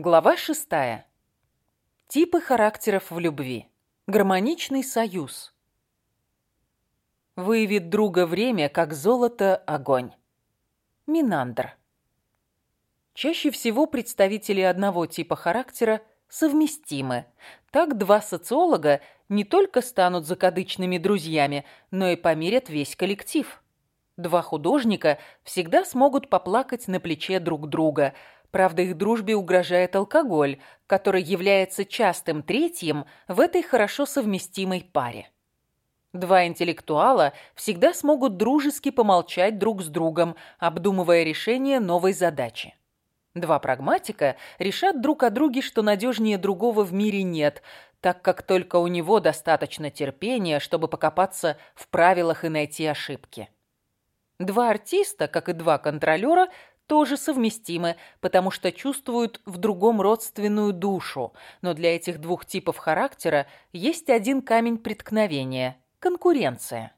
Глава шестая. Типы характеров в любви. Гармоничный союз. Выявит друга время, как золото огонь. Минандр. Чаще всего представители одного типа характера совместимы. Так два социолога не только станут закадычными друзьями, но и помирят весь коллектив. Два художника всегда смогут поплакать на плече друг друга – Правда, их дружбе угрожает алкоголь, который является частым третьим в этой хорошо совместимой паре. Два интеллектуала всегда смогут дружески помолчать друг с другом, обдумывая решение новой задачи. Два прагматика решат друг о друге, что надежнее другого в мире нет, так как только у него достаточно терпения, чтобы покопаться в правилах и найти ошибки. Два артиста, как и два контролера, тоже совместимы, потому что чувствуют в другом родственную душу, но для этих двух типов характера есть один камень преткновения – конкуренция.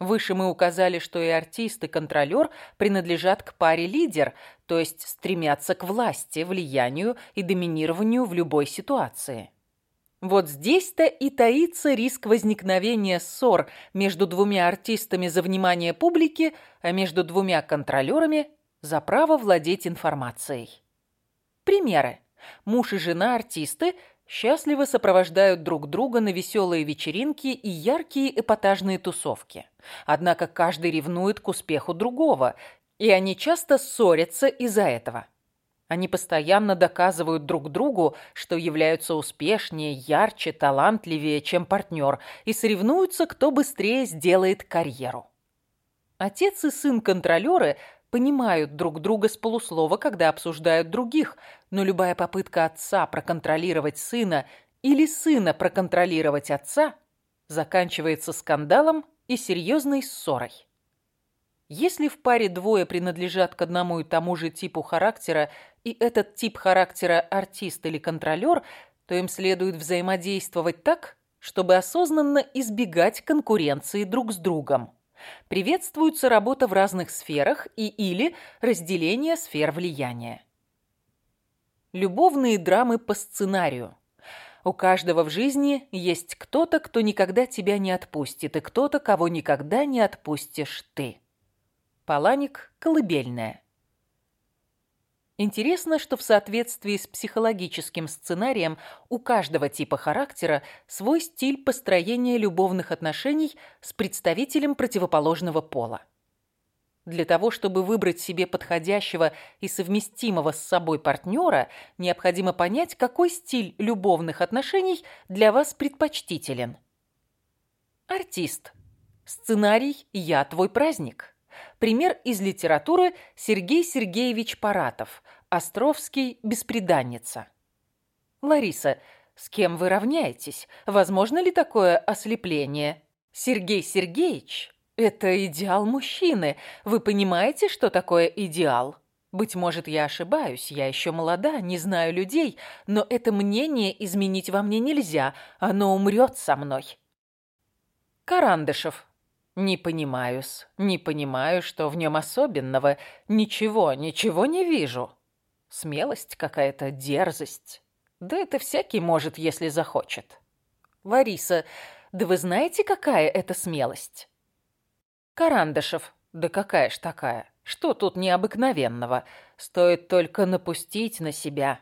Выше мы указали, что и артист, и контролер принадлежат к паре лидер, то есть стремятся к власти, влиянию и доминированию в любой ситуации. Вот здесь-то и таится риск возникновения ссор между двумя артистами за внимание публики, а между двумя контролерами за право владеть информацией. Примеры. Муж и жена артисты счастливо сопровождают друг друга на веселые вечеринки и яркие эпатажные тусовки. Однако каждый ревнует к успеху другого, и они часто ссорятся из-за этого. Они постоянно доказывают друг другу, что являются успешнее, ярче, талантливее, чем партнер, и соревнуются, кто быстрее сделает карьеру. Отец и сын-контролеры понимают друг друга с полуслова, когда обсуждают других, но любая попытка отца проконтролировать сына или сына проконтролировать отца заканчивается скандалом и серьезной ссорой. Если в паре двое принадлежат к одному и тому же типу характера, и этот тип характера артист или контролер, то им следует взаимодействовать так, чтобы осознанно избегать конкуренции друг с другом. Приветствуется работа в разных сферах и или разделение сфер влияния. Любовные драмы по сценарию. У каждого в жизни есть кто-то, кто никогда тебя не отпустит, и кто-то, кого никогда не отпустишь ты. Паланик «Колыбельная». Интересно, что в соответствии с психологическим сценарием у каждого типа характера свой стиль построения любовных отношений с представителем противоположного пола. Для того, чтобы выбрать себе подходящего и совместимого с собой партнера, необходимо понять, какой стиль любовных отношений для вас предпочтителен. Артист. Сценарий «Я твой праздник». Пример из литературы Сергей Сергеевич Паратов. Островский «Беспреданница». Лариса, с кем вы равняетесь? Возможно ли такое ослепление? Сергей Сергеевич – это идеал мужчины. Вы понимаете, что такое идеал? Быть может, я ошибаюсь, я еще молода, не знаю людей, но это мнение изменить во мне нельзя, оно умрет со мной. Карандышев. Не понимаю-с, не понимаю, что в нем особенного. Ничего, ничего не вижу. Смелость какая-то, дерзость. Да это всякий может, если захочет. Лариса, да вы знаете, какая это смелость? Карандашев, да какая ж такая? Что тут необыкновенного? Стоит только напустить на себя.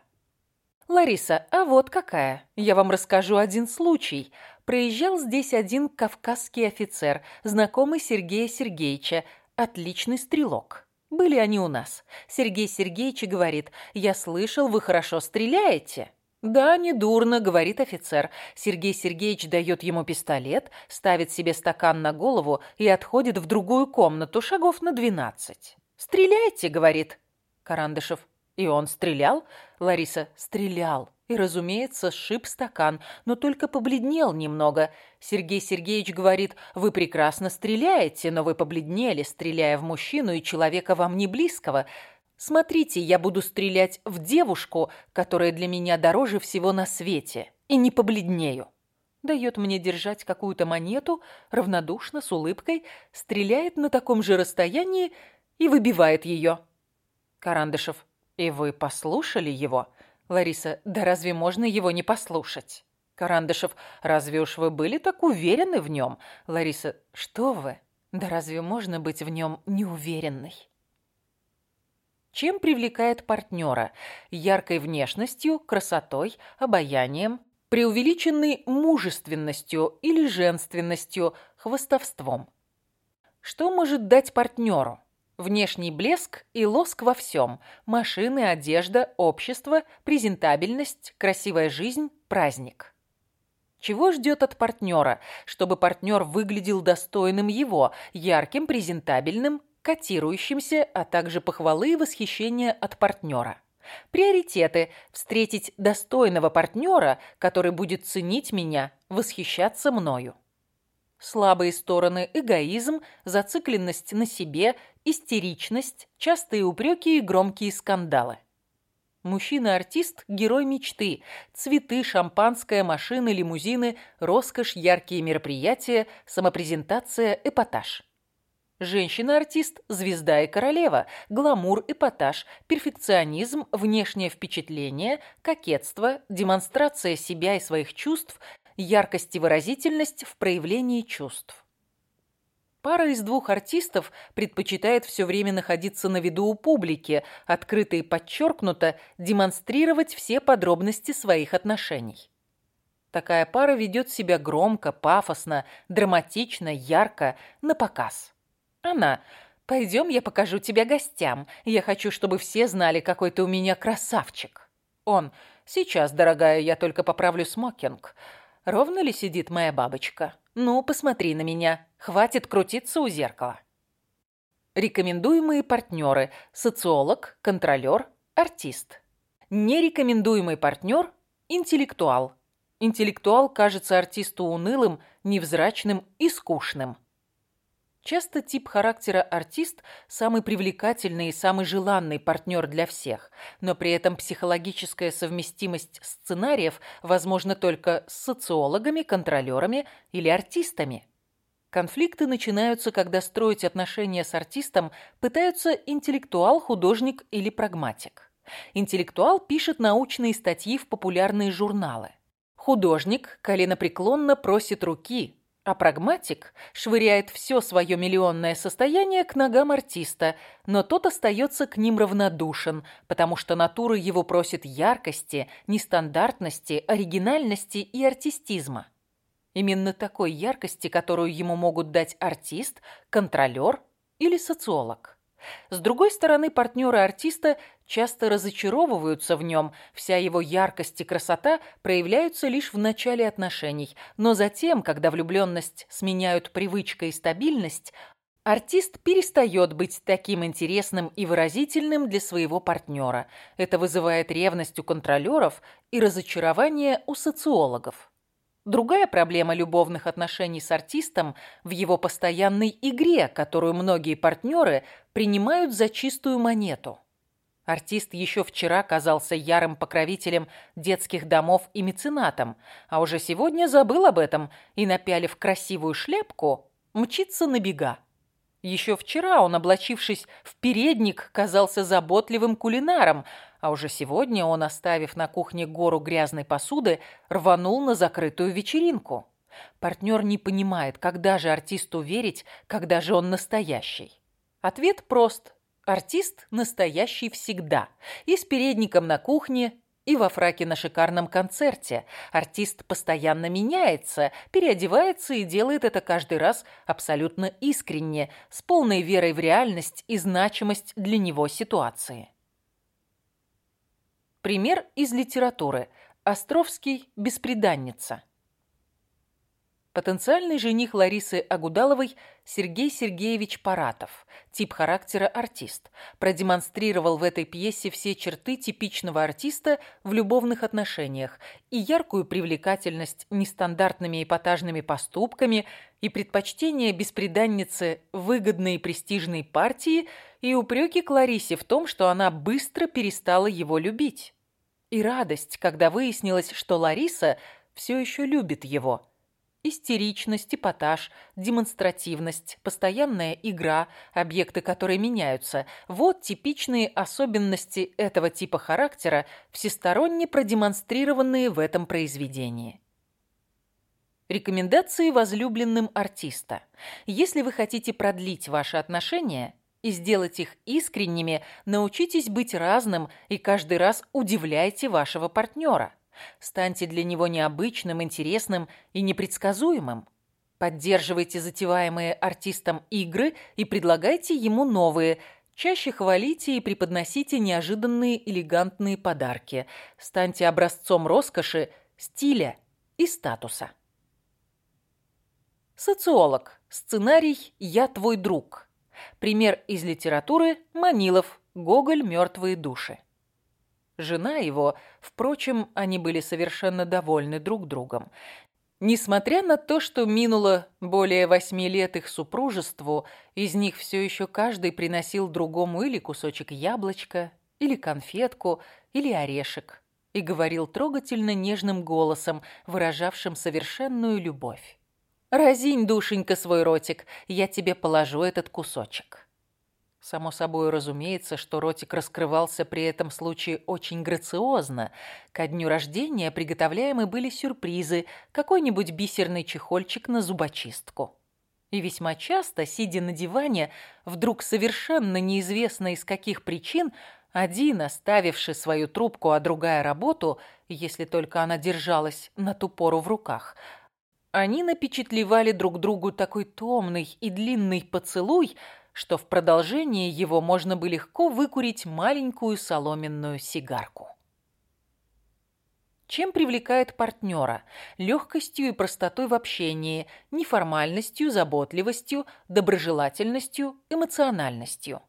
Лариса, а вот какая. Я вам расскажу один случай проезжал здесь один кавказский офицер, знакомый Сергея Сергеевича, отличный стрелок. Были они у нас. Сергей Сергеевич говорит, «Я слышал, вы хорошо стреляете». «Да, недурно», — говорит офицер. Сергей Сергеевич дает ему пистолет, ставит себе стакан на голову и отходит в другую комнату, шагов на двенадцать. «Стреляйте», — говорит. Карандышев. «И он стрелял?» Лариса. «Стрелял и, разумеется, сшиб стакан, но только побледнел немного. Сергей Сергеевич говорит, вы прекрасно стреляете, но вы побледнели, стреляя в мужчину и человека вам не близкого. Смотрите, я буду стрелять в девушку, которая для меня дороже всего на свете, и не побледнею. Дает мне держать какую-то монету, равнодушно, с улыбкой, стреляет на таком же расстоянии и выбивает ее. Карандышев, и вы послушали его? Лариса, да разве можно его не послушать? Карандышев, разве уж вы были так уверены в нем? Лариса, что вы? Да разве можно быть в нем неуверенной? Чем привлекает партнера? Яркой внешностью, красотой, обаянием, преувеличенной мужественностью или женственностью, хвостовством. Что может дать партнеру? Внешний блеск и лоск во всем. Машины, одежда, общество, презентабельность, красивая жизнь, праздник. Чего ждет от партнера, чтобы партнер выглядел достойным его, ярким, презентабельным, котирующимся, а также похвалы и восхищения от партнера? Приоритеты – встретить достойного партнера, который будет ценить меня, восхищаться мною. Слабые стороны – эгоизм, зацикленность на себе, истеричность, частые упреки и громкие скандалы. Мужчина-артист – герой мечты. Цветы, шампанское, машины, лимузины, роскошь, яркие мероприятия, самопрезентация, эпатаж. Женщина-артист – звезда и королева, гламур, эпатаж, перфекционизм, внешнее впечатление, кокетство, демонстрация себя и своих чувств, яркость и выразительность в проявлении чувств. Пара из двух артистов предпочитает все время находиться на виду у публики, открыто и подчеркнуто демонстрировать все подробности своих отношений. Такая пара ведет себя громко, пафосно, драматично, ярко, на показ. Она «Пойдем, я покажу тебя гостям. Я хочу, чтобы все знали, какой ты у меня красавчик». Он «Сейчас, дорогая, я только поправлю смокинг. Ровно ли сидит моя бабочка? Ну, посмотри на меня. Хватит крутиться у зеркала. Рекомендуемые партнеры – социолог, контролер, артист. Нерекомендуемый партнер – интеллектуал. Интеллектуал кажется артисту унылым, невзрачным и скучным. Часто тип характера артист – самый привлекательный и самый желанный партнер для всех, но при этом психологическая совместимость сценариев возможна только с социологами, контролерами или артистами. Конфликты начинаются, когда строить отношения с артистом пытаются интеллектуал, художник или прагматик. Интеллектуал пишет научные статьи в популярные журналы. Художник коленопреклонно просит руки – а прагматик швыряет все свое миллионное состояние к ногам артиста, но тот остается к ним равнодушен, потому что натура его просит яркости, нестандартности, оригинальности и артистизма. Именно такой яркости, которую ему могут дать артист, контролер или социолог. С другой стороны, партнеры артиста часто разочаровываются в нем, вся его яркость и красота проявляются лишь в начале отношений, но затем, когда влюбленность сменяют привычка и стабильность, артист перестает быть таким интересным и выразительным для своего партнера. Это вызывает ревность у контролеров и разочарование у социологов. Другая проблема любовных отношений с артистом в его постоянной игре, которую многие партнеры принимают за чистую монету. Артист еще вчера казался ярым покровителем детских домов и меценатом, а уже сегодня забыл об этом и, напялив красивую шляпку, мчится на бега. Еще вчера он, облачившись в передник, казался заботливым кулинаром, а уже сегодня он, оставив на кухне гору грязной посуды, рванул на закрытую вечеринку. Партнер не понимает, когда же артисту верить, когда же он настоящий. Ответ прост. Артист настоящий всегда. И с передником на кухне, и во фраке на шикарном концерте. Артист постоянно меняется, переодевается и делает это каждый раз абсолютно искренне, с полной верой в реальность и значимость для него ситуации. Пример из литературы. Островский «Бесприданница». Потенциальный жених Ларисы Агудаловой Сергей Сергеевич Паратов, тип характера артист, продемонстрировал в этой пьесе все черты типичного артиста в любовных отношениях и яркую привлекательность нестандартными эпатажными поступками и предпочтение бесприданницы выгодной и престижной партии и упреки к Ларисе в том, что она быстро перестала его любить. И радость, когда выяснилось, что Лариса все еще любит его – Истеричность, эпатаж, демонстративность, постоянная игра, объекты которой меняются – вот типичные особенности этого типа характера, всесторонне продемонстрированные в этом произведении. Рекомендации возлюбленным артиста. Если вы хотите продлить ваши отношения и сделать их искренними, научитесь быть разным и каждый раз удивляйте вашего партнера – Станьте для него необычным, интересным и непредсказуемым. Поддерживайте затеваемые артистом игры и предлагайте ему новые. Чаще хвалите и преподносите неожиданные элегантные подарки. Станьте образцом роскоши, стиля и статуса. Социолог. Сценарий «Я твой друг». Пример из литературы Манилов. Гоголь «Мертвые души». Жена его, впрочем, они были совершенно довольны друг другом. Несмотря на то, что минуло более восьми лет их супружеству, из них все еще каждый приносил другому или кусочек яблочка, или конфетку, или орешек, и говорил трогательно нежным голосом, выражавшим совершенную любовь. «Разинь, душенька, свой ротик, я тебе положу этот кусочек». Само собой разумеется, что ротик раскрывался при этом случае очень грациозно. Ко дню рождения приготовляемы были сюрпризы, какой-нибудь бисерный чехольчик на зубочистку. И весьма часто, сидя на диване, вдруг совершенно неизвестно из каких причин, один, оставивший свою трубку, а другая работу, если только она держалась на ту пору в руках, они напечатлевали друг другу такой томный и длинный поцелуй, что в продолжение его можно бы легко выкурить маленькую соломенную сигарку. Чем привлекает партнера? Легкостью и простотой в общении, неформальностью, заботливостью, доброжелательностью, эмоциональностью.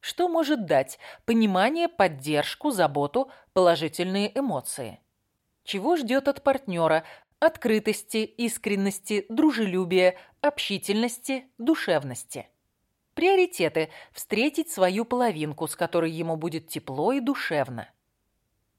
Что может дать? Понимание, поддержку, заботу, положительные эмоции. Чего ждет от партнера? Открытости, искренности, дружелюбия, общительности, душевности. Приоритеты – встретить свою половинку, с которой ему будет тепло и душевно.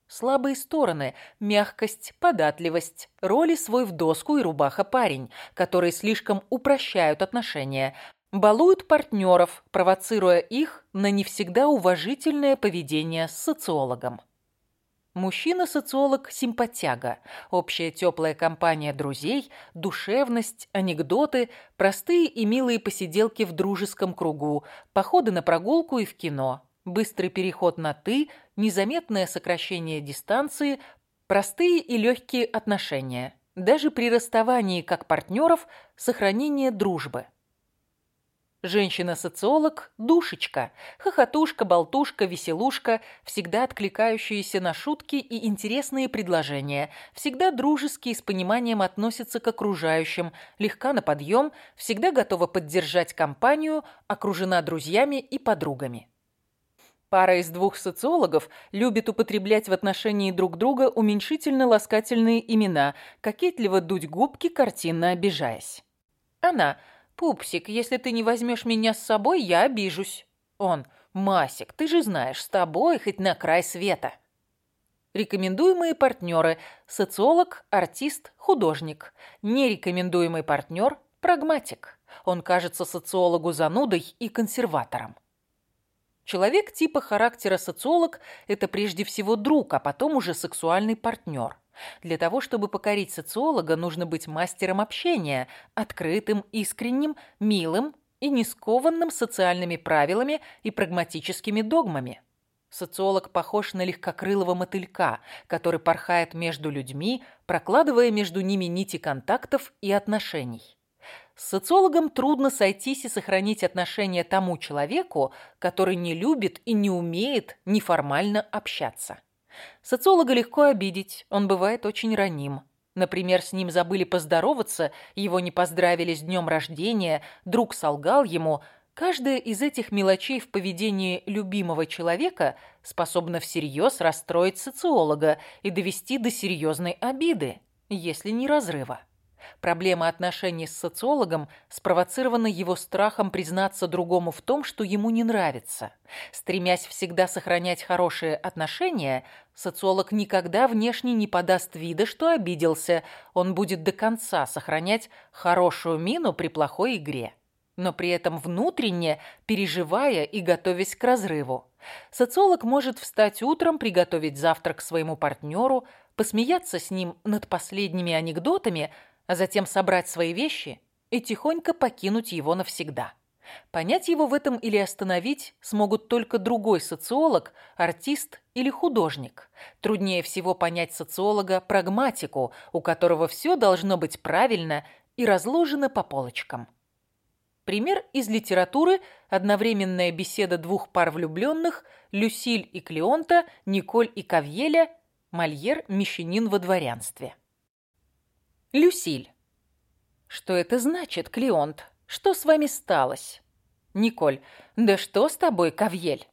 Слабые стороны – мягкость, податливость, роли свой в доску и рубаха-парень, которые слишком упрощают отношения, балуют партнеров, провоцируя их на не всегда уважительное поведение с социологом. Мужчина-социолог – симпатяга, общая теплая компания друзей, душевность, анекдоты, простые и милые посиделки в дружеском кругу, походы на прогулку и в кино, быстрый переход на «ты», незаметное сокращение дистанции, простые и легкие отношения. Даже при расставании как партнеров – сохранение дружбы – Женщина-социолог – душечка, хохотушка, болтушка, веселушка, всегда откликающаяся на шутки и интересные предложения, всегда дружески и с пониманием относится к окружающим, легка на подъем, всегда готова поддержать компанию, окружена друзьями и подругами. Пара из двух социологов любит употреблять в отношении друг друга уменьшительно-ласкательные имена, кокетливо дуть губки, картинно обижаясь. Она – «Пупсик, если ты не возьмешь меня с собой, я обижусь». Он, «Масик, ты же знаешь, с тобой хоть на край света». Рекомендуемые партнеры – социолог, артист, художник. Нерекомендуемый партнер – прагматик. Он кажется социологу занудой и консерватором. Человек типа характера социолог – это прежде всего друг, а потом уже сексуальный партнер – для того, чтобы покорить социолога, нужно быть мастером общения, открытым, искренним, милым и не скованным социальными правилами и прагматическими догмами. Социолог похож на легкокрылого мотылька, который порхает между людьми, прокладывая между ними нити контактов и отношений. С социологом трудно сойтись и сохранить отношения тому человеку, который не любит и не умеет неформально общаться. Социолога легко обидеть, он бывает очень раним. Например, с ним забыли поздороваться, его не поздравили с днем рождения, друг солгал ему. Каждая из этих мелочей в поведении любимого человека способна всерьез расстроить социолога и довести до серьезной обиды, если не разрыва. Проблема отношений с социологом спровоцирована его страхом признаться другому в том, что ему не нравится. Стремясь всегда сохранять хорошие отношения, социолог никогда внешне не подаст вида, что обиделся. Он будет до конца сохранять хорошую мину при плохой игре но при этом внутренне переживая и готовясь к разрыву. Социолог может встать утром, приготовить завтрак своему партнеру, посмеяться с ним над последними анекдотами, а затем собрать свои вещи и тихонько покинуть его навсегда. Понять его в этом или остановить смогут только другой социолог, артист или художник. Труднее всего понять социолога прагматику, у которого все должно быть правильно и разложено по полочкам. Пример из литературы – одновременная беседа двух пар влюбленных – Люсиль и Клеонта, Николь и Кавьеля, Мольер «Мещанин во дворянстве». Люсиль. Что это значит, Клеонт? Что с вами сталось? Николь. Да что с тобой, Кавьель?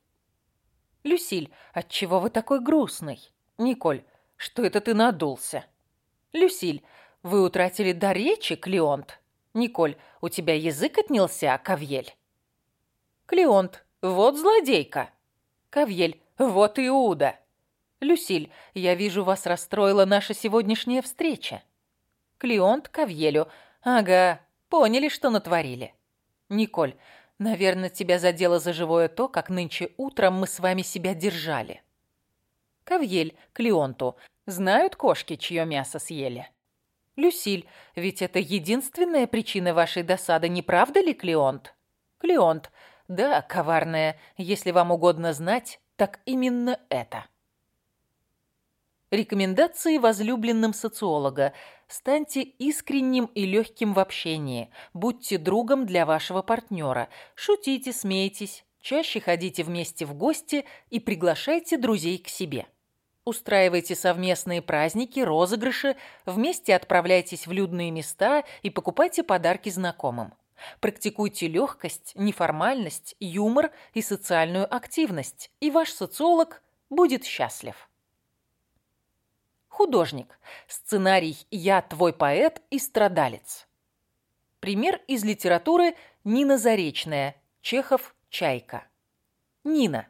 Люсиль. Отчего вы такой грустный? Николь. Что это ты надулся? Люсиль. Вы утратили дар речи, Клеонт? Николь, у тебя язык отнялся, Кавьель? Клеонт, вот злодейка. Кавьель, вот Иуда. Люсиль, я вижу, вас расстроила наша сегодняшняя встреча. Клеонт Кавьелю, ага, поняли, что натворили. Николь, наверное, тебя задело за живое то, как нынче утром мы с вами себя держали. Кавьель Клеонту, знают кошки, чье мясо съели? «Люсиль, ведь это единственная причина вашей досады, не правда ли, Клеонт?» «Клеонт, да, коварная, если вам угодно знать, так именно это». Рекомендации возлюбленным социолога. Станьте искренним и легким в общении. Будьте другом для вашего партнера. Шутите, смейтесь. Чаще ходите вместе в гости и приглашайте друзей к себе. Устраивайте совместные праздники, розыгрыши, вместе отправляйтесь в людные места и покупайте подарки знакомым. Практикуйте легкость, неформальность, юмор и социальную активность, и ваш социолог будет счастлив. Художник. Сценарий «Я твой поэт и страдалец». Пример из литературы Нина Заречная, Чехов, Чайка. Нина.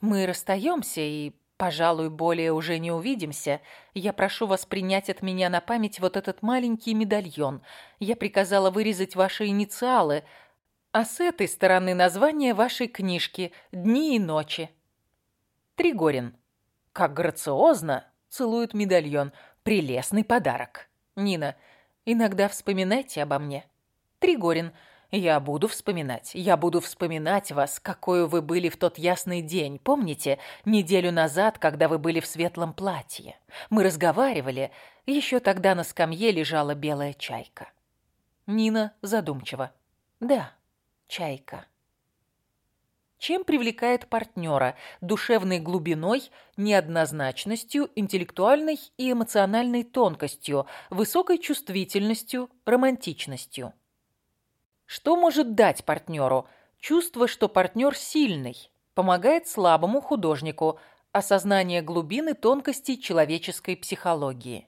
Мы расстаемся, и Пожалуй, более уже не увидимся. Я прошу вас принять от меня на память вот этот маленький медальон. Я приказала вырезать ваши инициалы, а с этой стороны название вашей книжки «Дни и ночи». Тригорин. Как грациозно целует медальон. Прелестный подарок. Нина. Иногда вспоминайте обо мне. Тригорин. Я буду вспоминать, я буду вспоминать вас, какой вы были в тот ясный день. Помните, неделю назад, когда вы были в светлом платье? Мы разговаривали, еще тогда на скамье лежала белая чайка. Нина задумчиво. Да, чайка. Чем привлекает партнера? Душевной глубиной, неоднозначностью, интеллектуальной и эмоциональной тонкостью, высокой чувствительностью, романтичностью. Что может дать партнеру? Чувство, что партнер сильный, помогает слабому художнику, осознание глубины тонкостей человеческой психологии.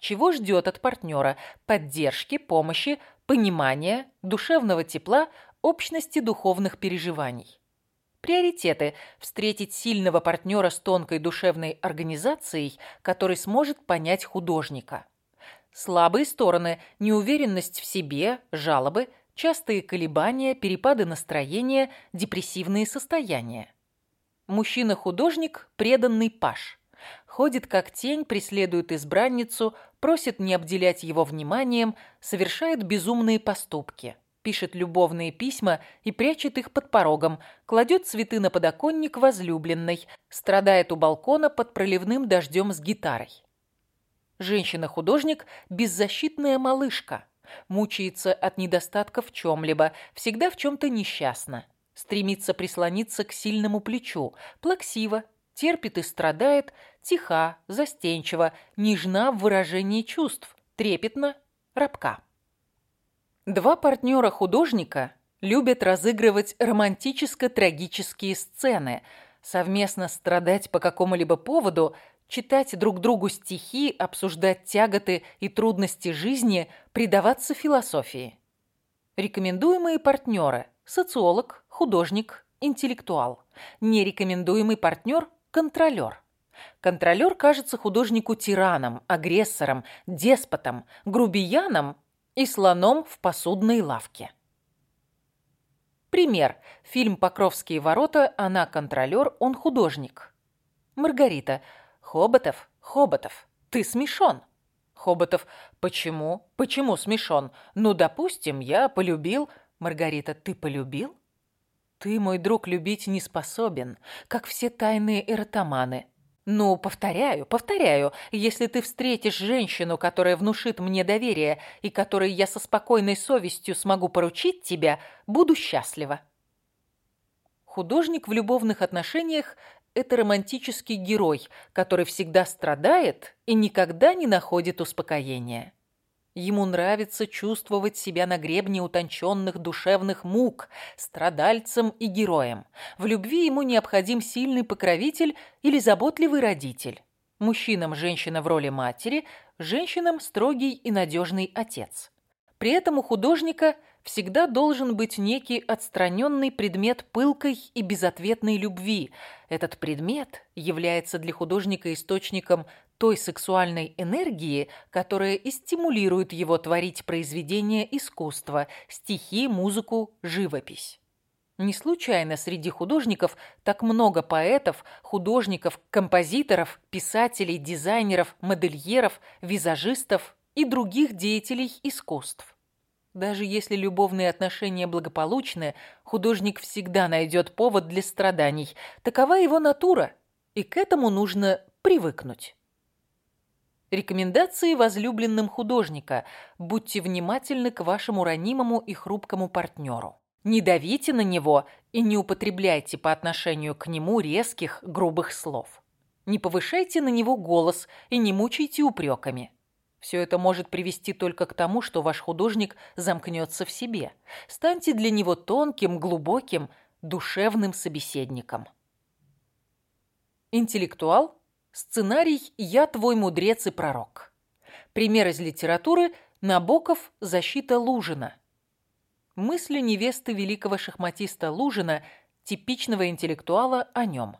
Чего ждет от партнера? Поддержки, помощи, понимания, душевного тепла, общности духовных переживаний. Приоритеты – встретить сильного партнера с тонкой душевной организацией, который сможет понять художника. Слабые стороны – неуверенность в себе, жалобы – частые колебания, перепады настроения, депрессивные состояния. Мужчина-художник – преданный паш. Ходит как тень, преследует избранницу, просит не обделять его вниманием, совершает безумные поступки, пишет любовные письма и прячет их под порогом, кладет цветы на подоконник возлюбленной, страдает у балкона под проливным дождем с гитарой. Женщина-художник – беззащитная малышка – мучается от недостатка в чем-либо, всегда в чем-то несчастна, стремится прислониться к сильному плечу, плаксиво, терпит и страдает, тиха, застенчива, нежна в выражении чувств, трепетна, рабка. Два партнера художника любят разыгрывать романтическо-трагические сцены. совместно страдать по какому-либо поводу, читать друг другу стихи, обсуждать тяготы и трудности жизни, предаваться философии. Рекомендуемые партнеры – социолог, художник, интеллектуал. Нерекомендуемый партнер – контролер. Контролер кажется художнику тираном, агрессором, деспотом, грубияном и слоном в посудной лавке. Пример. Фильм «Покровские ворота», она контролер, он художник. Маргарита. Хоботов, Хоботов, ты смешон. Хоботов. Почему? Почему смешон? Ну, допустим, я полюбил... Маргарита. Ты полюбил? Ты, мой друг, любить не способен, как все тайные эротоманы. Ну, повторяю, повторяю, если ты встретишь женщину, которая внушит мне доверие и которой я со спокойной совестью смогу поручить тебя, буду счастлива. Художник в любовных отношениях – это романтический герой, который всегда страдает и никогда не находит успокоения. Ему нравится чувствовать себя на гребне утонченных душевных мук, страдальцем и героем. В любви ему необходим сильный покровитель или заботливый родитель. Мужчинам женщина в роли матери, женщинам строгий и надежный отец. При этом у художника всегда должен быть некий отстраненный предмет пылкой и безответной любви. Этот предмет является для художника источником той сексуальной энергии, которая и стимулирует его творить произведения искусства, стихи, музыку, живопись. Не случайно среди художников так много поэтов, художников, композиторов, писателей, дизайнеров, модельеров, визажистов и других деятелей искусств. Даже если любовные отношения благополучны, художник всегда найдет повод для страданий. Такова его натура, и к этому нужно привыкнуть. Рекомендации возлюбленным художника. Будьте внимательны к вашему ранимому и хрупкому партнеру. Не давите на него и не употребляйте по отношению к нему резких, грубых слов. Не повышайте на него голос и не мучайте упреками. Все это может привести только к тому, что ваш художник замкнется в себе. Станьте для него тонким, глубоким, душевным собеседником. Интеллектуал Сценарий «Я твой мудрец и пророк». Пример из литературы Набоков «Защита Лужина». Мысли невесты великого шахматиста Лужина, типичного интеллектуала, о нем.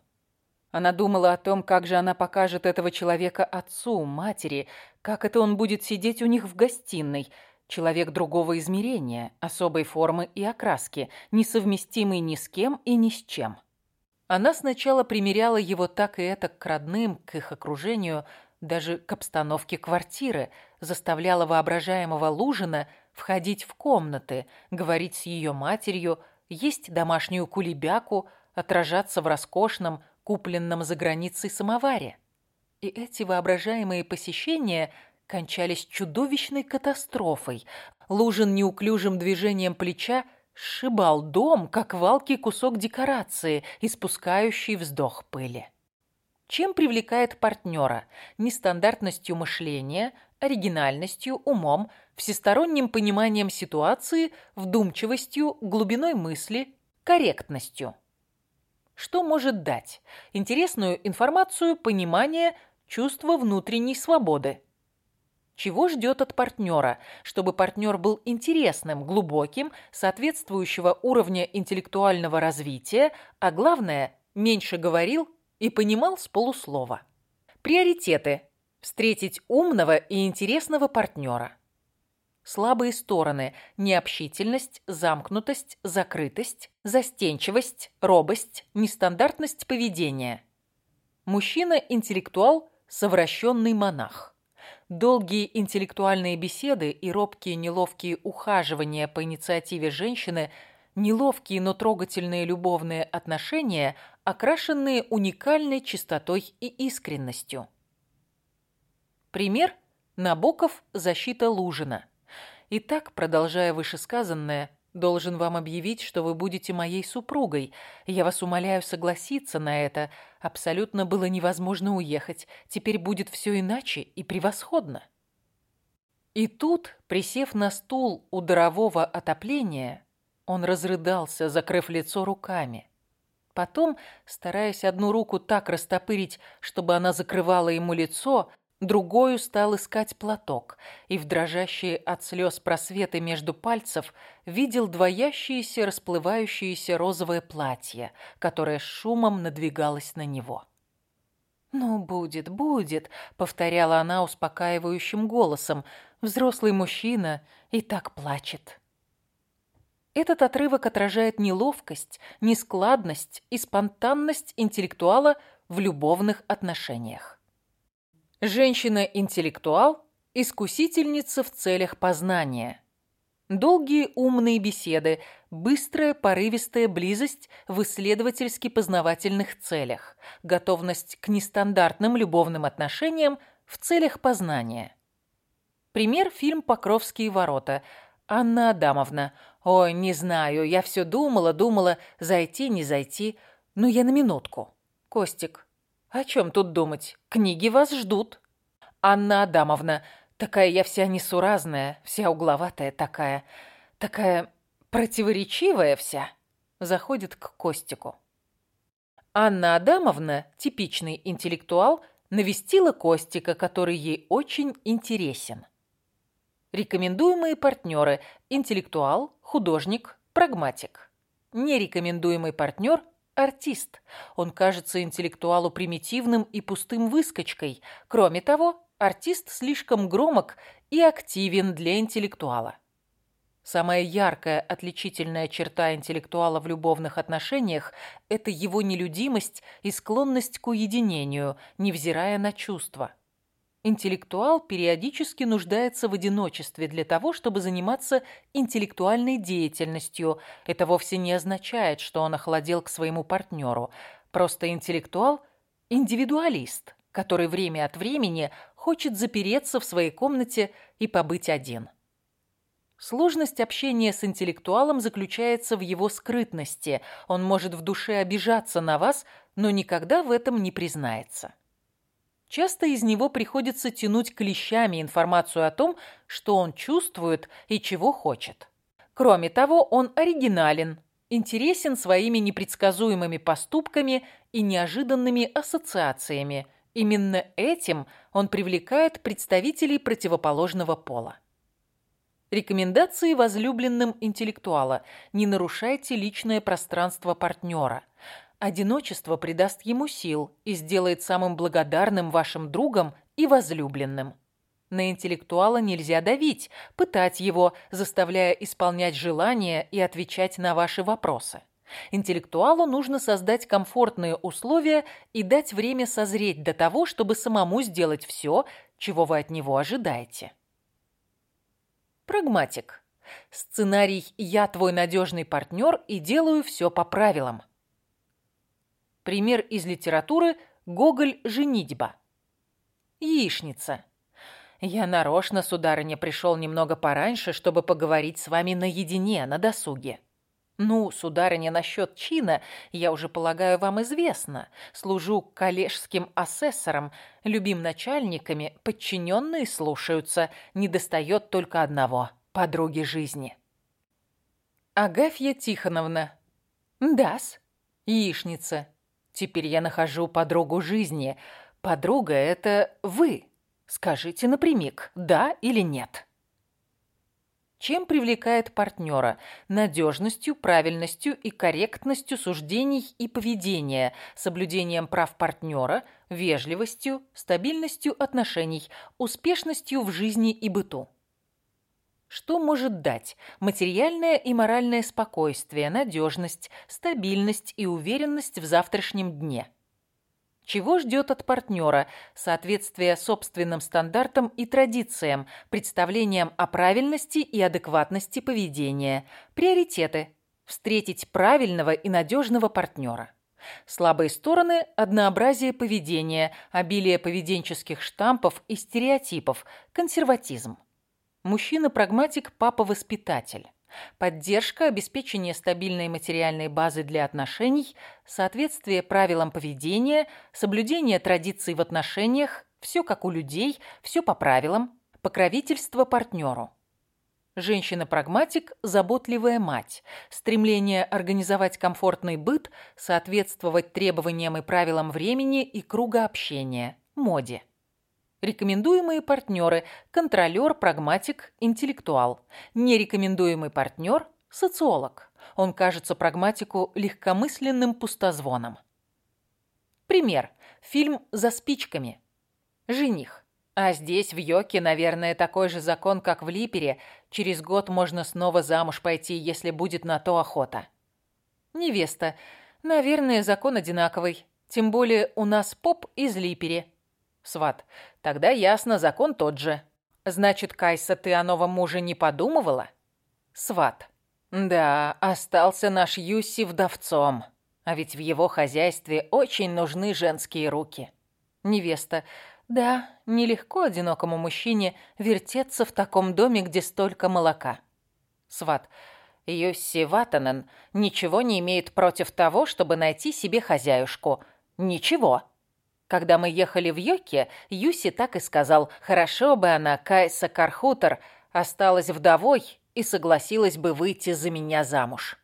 Она думала о том, как же она покажет этого человека отцу, матери, как это он будет сидеть у них в гостиной, человек другого измерения, особой формы и окраски, несовместимый ни с кем и ни с чем. Она сначала примеряла его так и это к родным, к их окружению, даже к обстановке квартиры, заставляла воображаемого Лужина входить в комнаты, говорить с ее матерью, есть домашнюю кулебяку, отражаться в роскошном, купленном за границей самоваре. И эти воображаемые посещения кончались чудовищной катастрофой. Лужин неуклюжим движением плеча – сшибал дом, как валкий кусок декорации, испускающий вздох пыли. Чем привлекает партнера? Нестандартностью мышления, оригинальностью, умом, всесторонним пониманием ситуации, вдумчивостью, глубиной мысли, корректностью. Что может дать? Интересную информацию, понимание, чувство внутренней свободы. Чего ждет от партнера, чтобы партнер был интересным, глубоким, соответствующего уровня интеллектуального развития, а главное, меньше говорил и понимал с полуслова. Приоритеты. Встретить умного и интересного партнера. Слабые стороны – необщительность, замкнутость, закрытость, застенчивость, робость, нестандартность поведения. Мужчина-интеллектуал – совращенный монах. Долгие интеллектуальные беседы и робкие неловкие ухаживания по инициативе женщины, неловкие, но трогательные любовные отношения, окрашенные уникальной чистотой и искренностью. Пример – Набоков «Защита Лужина». Итак, продолжая вышесказанное, Должен вам объявить, что вы будете моей супругой. Я вас умоляю согласиться на это. Абсолютно было невозможно уехать. Теперь будет все иначе и превосходно. И тут, присев на стул у дарового отопления, он разрыдался, закрыв лицо руками. Потом, стараясь одну руку так растопырить, чтобы она закрывала ему лицо, другую стал искать платок, и в дрожащие от слез просветы между пальцев видел двоящееся, расплывающееся розовое платье, которое шумом надвигалось на него. «Ну, будет, будет», — повторяла она успокаивающим голосом. «Взрослый мужчина и так плачет». Этот отрывок отражает неловкость, нескладность и спонтанность интеллектуала в любовных отношениях. Женщина-интеллектуал – искусительница в целях познания. Долгие умные беседы, быстрая порывистая близость в исследовательски-познавательных целях, готовность к нестандартным любовным отношениям в целях познания. Пример – фильм «Покровские ворота». Анна Адамовна – Ой, не знаю, я все думала, думала, зайти, не зайти. Ну, я на минутку. Костик, о чем тут думать? Книги вас ждут. Анна Адамовна, такая я вся несуразная, вся угловатая такая, такая противоречивая вся. Заходит к Костику. Анна Адамовна, типичный интеллектуал, навестила Костика, который ей очень интересен. Рекомендуемые партнеры – интеллектуал, художник, прагматик. Нерекомендуемый партнер – артист. Он кажется интеллектуалу примитивным и пустым выскочкой. Кроме того, артист слишком громок и активен для интеллектуала. Самая яркая отличительная черта интеллектуала в любовных отношениях – это его нелюдимость и склонность к уединению, невзирая на чувства. Интеллектуал периодически нуждается в одиночестве для того, чтобы заниматься интеллектуальной деятельностью. Это вовсе не означает, что он охладел к своему партнеру. Просто интеллектуал – индивидуалист, который время от времени хочет запереться в своей комнате и побыть один. Сложность общения с интеллектуалом заключается в его скрытности. Он может в душе обижаться на вас, но никогда в этом не признается. Часто из него приходится тянуть клещами информацию о том, что он чувствует и чего хочет. Кроме того, он оригинален, интересен своими непредсказуемыми поступками и неожиданными ассоциациями. Именно этим он привлекает представителей противоположного пола. Рекомендации возлюбленным интеллектуала. Не нарушайте личное пространство партнера. Одиночество придаст ему сил и сделает самым благодарным вашим другом и возлюбленным. На интеллектуала нельзя давить, пытать его, заставляя исполнять желания и отвечать на ваши вопросы. Интеллектуалу нужно создать комфортные условия и дать время созреть до того, чтобы самому сделать все, чего вы от него ожидаете. Прагматик. Сценарий «Я твой надежный партнер и делаю все по правилам». Пример из литературы «Гоголь. Женитьба». Яичница. Я нарочно, сударыня, пришел немного пораньше, чтобы поговорить с вами наедине, на досуге. Ну, сударыня, насчет чина, я уже полагаю, вам известно. Служу коллежским асессором, любим начальниками, подчиненные слушаются, недостает только одного – подруги жизни. Агафья Тихоновна. Дас. Яичница. Теперь я нахожу подругу жизни. Подруга — это вы. Скажите напрямик, да или нет. Чем привлекает партнера? Надежностью, правильностью и корректностью суждений и поведения, соблюдением прав партнера, вежливостью, стабильностью отношений, успешностью в жизни и быту. Что может дать материальное и моральное спокойствие, надежность, стабильность и уверенность в завтрашнем дне? Чего ждет от партнера соответствие собственным стандартам и традициям, представлениям о правильности и адекватности поведения, приоритеты – встретить правильного и надежного партнера. Слабые стороны – однообразие поведения, обилие поведенческих штампов и стереотипов, консерватизм. Мужчина-прагматик, папа-воспитатель. Поддержка, обеспечение стабильной материальной базы для отношений, соответствие правилам поведения, соблюдение традиций в отношениях, все как у людей, все по правилам, покровительство партнеру. Женщина-прагматик – заботливая мать. Стремление организовать комфортный быт, соответствовать требованиям и правилам времени и круга общения, моде. Рекомендуемые партнеры – контролер, прагматик, интеллектуал. Нерекомендуемый партнер – социолог. Он кажется прагматику легкомысленным пустозвоном. Пример. Фильм «За спичками». Жених. А здесь, в Йоке, наверное, такой же закон, как в Липере. Через год можно снова замуж пойти, если будет на то охота. Невеста. Наверное, закон одинаковый. Тем более у нас поп из Липери. Сват. Тогда ясно, закон тот же. Значит, Кайса, ты о новом муже не подумывала? Сват. Да, остался наш Юси вдовцом. А ведь в его хозяйстве очень нужны женские руки. Невеста. Да, нелегко одинокому мужчине вертеться в таком доме, где столько молока. Сват. Юсси Ватанен ничего не имеет против того, чтобы найти себе хозяюшку. Ничего. Когда мы ехали в Йоке, Юси так и сказал, хорошо бы она, Кайса Кархутер, осталась вдовой и согласилась бы выйти за меня замуж.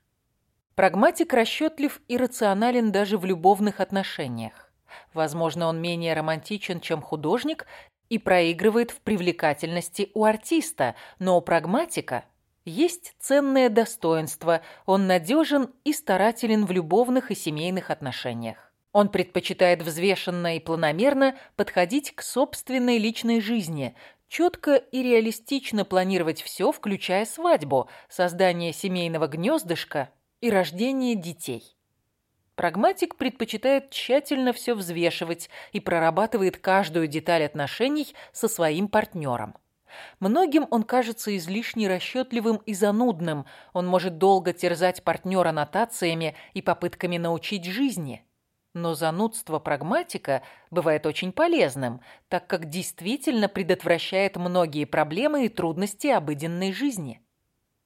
Прагматик расчетлив и рационален даже в любовных отношениях. Возможно, он менее романтичен, чем художник, и проигрывает в привлекательности у артиста, но у прагматика есть ценное достоинство, он надежен и старателен в любовных и семейных отношениях. Он предпочитает взвешенно и планомерно подходить к собственной личной жизни, четко и реалистично планировать все, включая свадьбу, создание семейного гнездышка и рождение детей. Прагматик предпочитает тщательно все взвешивать и прорабатывает каждую деталь отношений со своим партнером. Многим он кажется излишне расчетливым и занудным, он может долго терзать партнера нотациями и попытками научить жизни. Но занудство прагматика бывает очень полезным, так как действительно предотвращает многие проблемы и трудности обыденной жизни.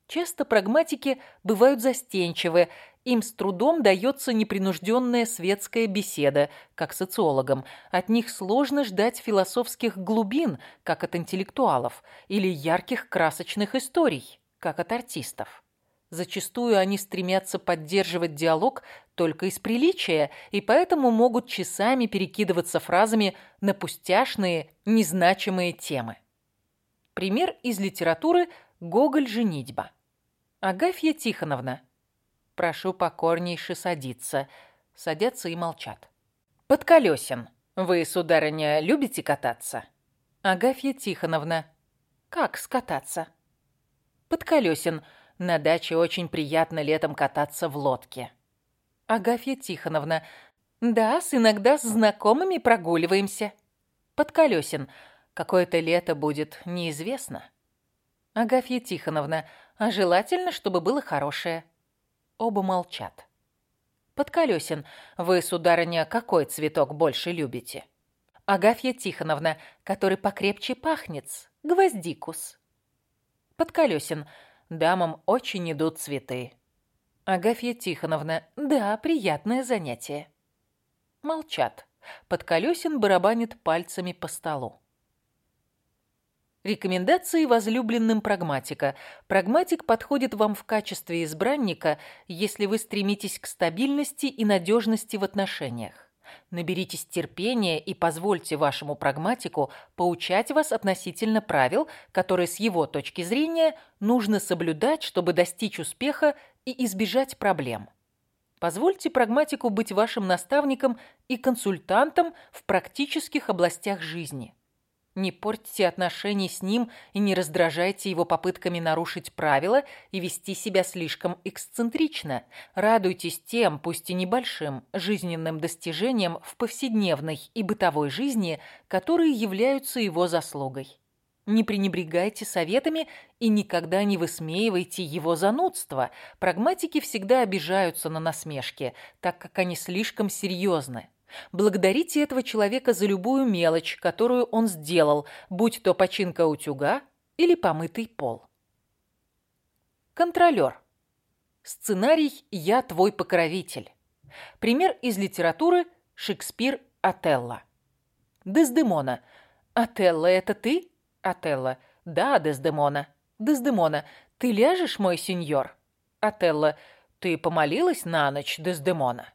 Часто прагматики бывают застенчивы, им с трудом дается непринужденная светская беседа, как социологам. От них сложно ждать философских глубин, как от интеллектуалов, или ярких красочных историй, как от артистов. Зачастую они стремятся поддерживать диалог только из приличия, и поэтому могут часами перекидываться фразами на пустяшные, незначимые темы. Пример из литературы «Гоголь-женитьба». Агафья Тихоновна – Прошу покорнейше садиться. Садятся и молчат. Подколесин. Вы, сударыня, любите кататься? Агафья Тихоновна. Как скататься? Подколесин. На даче очень приятно летом кататься в лодке. Агафья Тихоновна. Да, с иногда с знакомыми прогуливаемся. Подколесин. Какое-то лето будет неизвестно. Агафья Тихоновна. А желательно, чтобы было хорошее. Оба молчат. Подколесин, вы, сударыня, какой цветок больше любите? Агафья Тихоновна, который покрепче пахнет, гвоздикус. Подколесин, дамам очень идут цветы. Агафья Тихоновна, да, приятное занятие. Молчат. Подколесин барабанит пальцами по столу. Рекомендации возлюбленным прагматика. Прагматик подходит вам в качестве избранника, если вы стремитесь к стабильности и надежности в отношениях. Наберитесь терпения и позвольте вашему прагматику поучать вас относительно правил, которые с его точки зрения нужно соблюдать, чтобы достичь успеха и избежать проблем. Позвольте прагматику быть вашим наставником и консультантом в практических областях жизни. Не портите отношения с ним и не раздражайте его попытками нарушить правила и вести себя слишком эксцентрично. Радуйтесь тем, пусть и небольшим, жизненным достижениям в повседневной и бытовой жизни, которые являются его заслугой. Не пренебрегайте советами и никогда не высмеивайте его занудство. Прагматики всегда обижаются на насмешки, так как они слишком серьезны. Благодарите этого человека за любую мелочь, которую он сделал, будь то починка утюга или помытый пол. Контролер. Сценарий «Я твой покровитель». Пример из литературы Шекспир Отелло. Дездемона. Отелло, это ты? Отелло. Да, Дездемона. Дездемона, ты ляжешь, мой сеньор? Отелло, ты помолилась на ночь, Дездемона?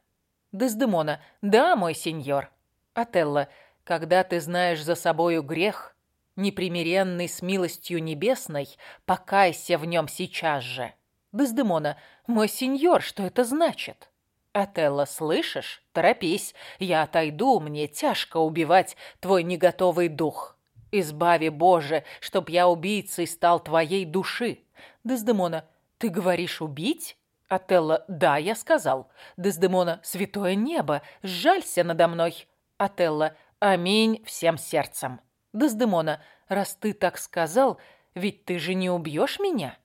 Дездемона, да, мой сеньор. Отелло, когда ты знаешь за собою грех, непримиренный с милостью небесной, покайся в нем сейчас же. Дездемона, мой сеньор, что это значит? Отелло, слышишь? Торопись, я отойду, мне тяжко убивать твой неготовый дух. Избави, Боже, чтоб я убийцей стал твоей души. Дездемона, ты говоришь убить? Отелло, да, я сказал. Дездемона, святое небо, сжалься надо мной. Отелло, аминь всем сердцем. Дездемона, раз ты так сказал, ведь ты же не убьешь меня?